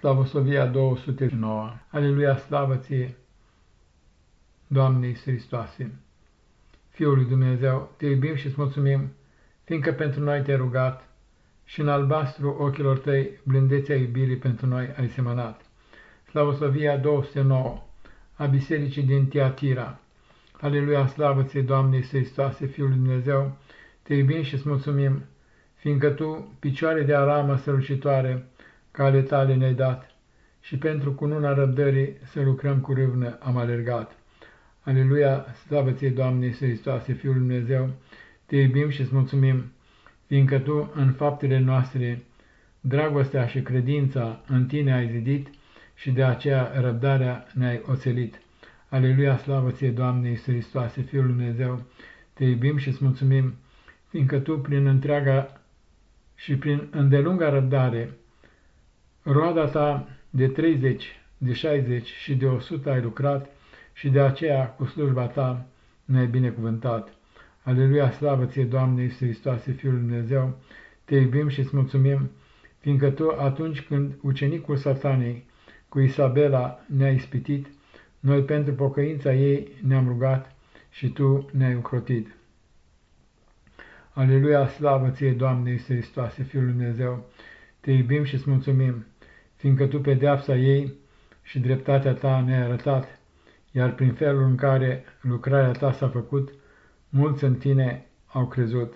Slavosovia 209. Aleluia, slavă ție, Doamne Iisus Hristoase, Fiul lui Dumnezeu, te iubim și îți mulțumim, fiindcă pentru noi te-ai rugat și în albastru ochilor tăi blândețea iubirii pentru noi ai semănat. Slavosovia 209 a Bisericii din Tiatira. Aleluia, slavă ție, Doamne Iisus Hristoase, Fiul lui Dumnezeu, te iubim și îți mulțumim, fiindcă tu, picioare de aramă strălucitoare, ca ale tale ne-ai dat, și pentru cununa răbdării să lucrăm cu râvnă am alergat. Aleluia, slavă ție, Doamne Iisus Hristoase, Fiul lui Dumnezeu, te iubim și îți mulțumim, fiindcă tu, în faptele noastre, dragostea și credința în tine ai zidit și de aceea răbdarea ne-ai oțelit. Aleluia, slavă ție, Doamne Iisus Hristoase, Fiul lui Dumnezeu, te iubim și îți mulțumim, fiindcă tu, prin întreaga și prin îndelunga răbdare, roada ta de 30, de 60 și de 100 ai lucrat și de aceea cu slujba ta ne-ai binecuvântat. Aleluia, slavă ție, Doamne Iisus Hristoase, Fiul lui Dumnezeu, te iubim și îți mulțumim, fiindcă tu atunci când ucenicul satanei cu Isabela ne-a ispitit, noi pentru pocăința ei ne-am rugat și tu ne-ai ucrotit. Aleluia, slavă ție, Doamne Iisus Hristoase, Fiul lui Dumnezeu, te iubim și îți mulțumim, fiindcă tu pedeapsa ei și dreptatea ta ne-ai arătat, iar prin felul în care lucrarea ta s-a făcut, mulți în tine au crezut.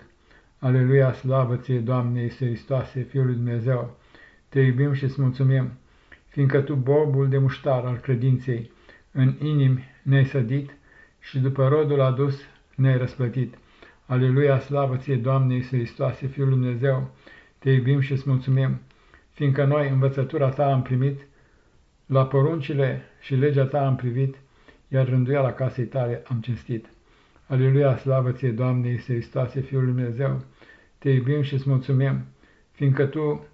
Aleluia, slavă ție, Doamne Iisus Hristoase, Fiul lui Dumnezeu, te iubim și îți mulțumim, fiindcă tu, bobul de muștar al credinței, în inimi ne-ai sădit și după rodul adus ne-ai răsplătit. Aleluia, slavă ție, Doamne Iisus Hristoase, Fiul lui Dumnezeu, te iubim și îți mulțumim, fiindcă noi învățătura ta am primit, la poruncile și legea ta am privit, iar rânduiala casei tale am cinstit. Aleluia, slavă ție, Doamne Iisus Hristoase, Fiul lui Dumnezeu, te iubim și îți mulțumim, fiindcă tu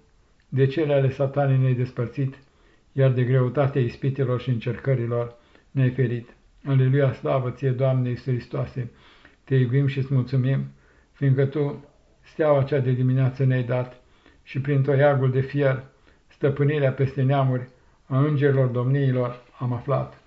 de cele ale satanei ne-ai despărțit, iar de greutatea ispitelor și încercărilor ne-ai ferit. Aleluia, slavă ție, Doamne Iisus Hristoase, te iubim și îți mulțumim, fiindcă tu steaua cea de dimineață ne-ai dat și prin toiagul de fier, stăpânirea peste neamuri a îngerilor domniilor am aflat.